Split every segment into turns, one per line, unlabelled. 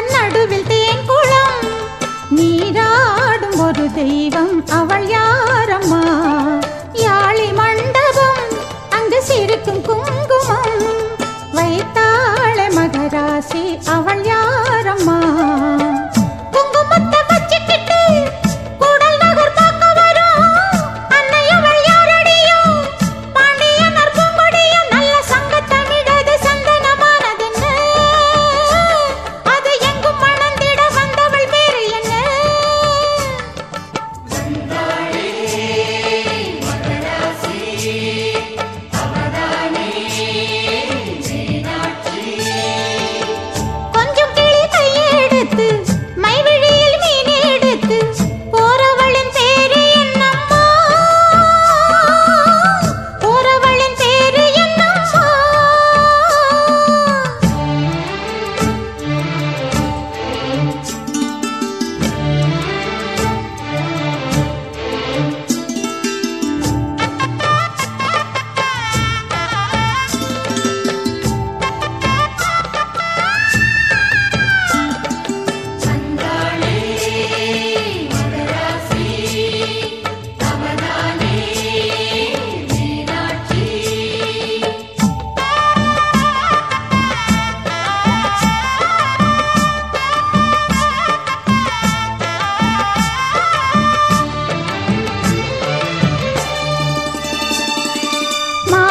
அதன் நடுவில் தேன் குளம். நீராடும் ஒரு தெய்வம் அவள் யார்?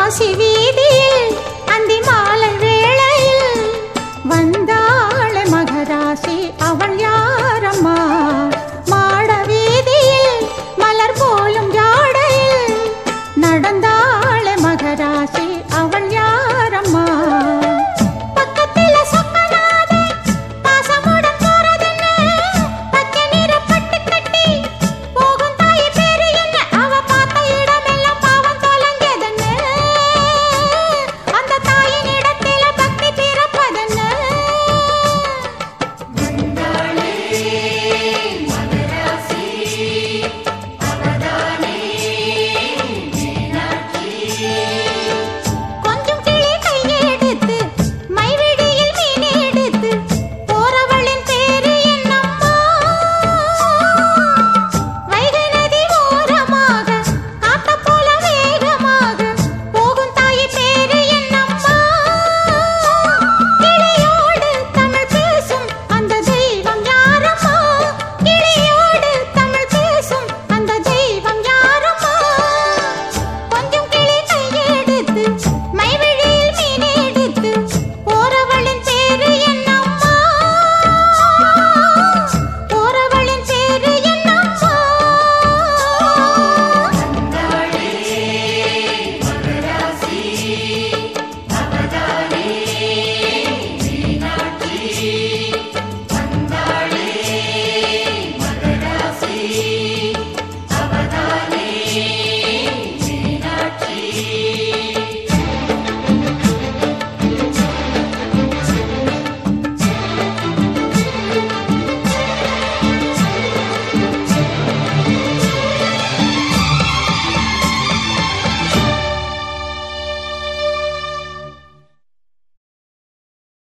C V。